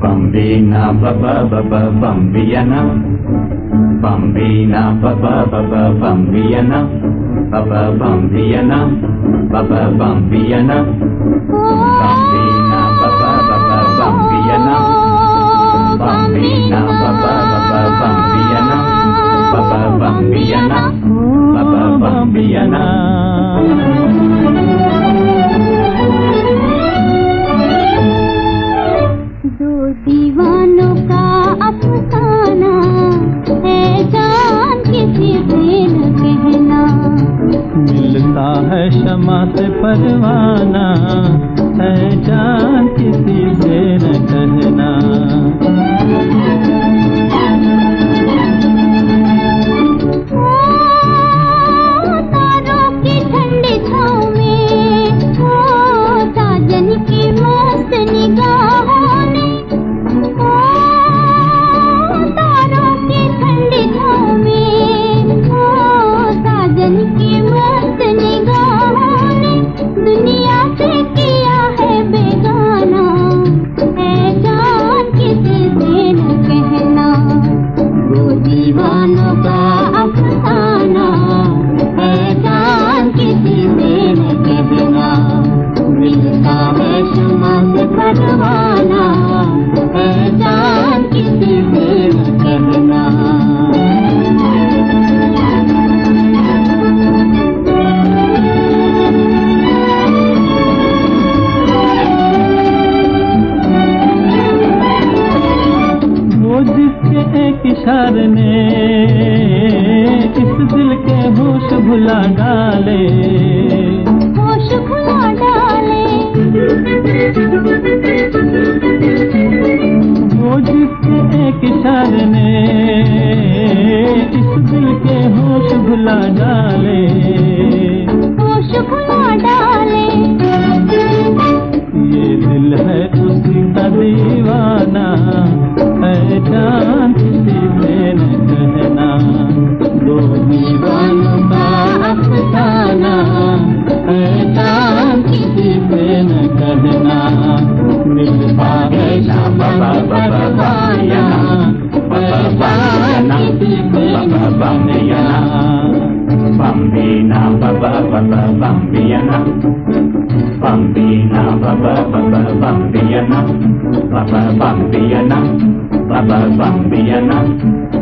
Bambina ba ba ba ba Bambiana Bambina ba ba ba ba Bambiana ba ba Bambiana ba ba Bambiana Bambina. मिलता है क्षमा से परवाना है जान किसी से दो दीवानों का अफसाना एक इशारे ने इस दिल के होश भुला डाले। होश भुला डाले। वो जिसके एक इशारे ने इस दिल के होश भुला डाले। होश भुला डाले। ये दिल है उसी का दीवाना है जान Bambina baba Bambina baba baba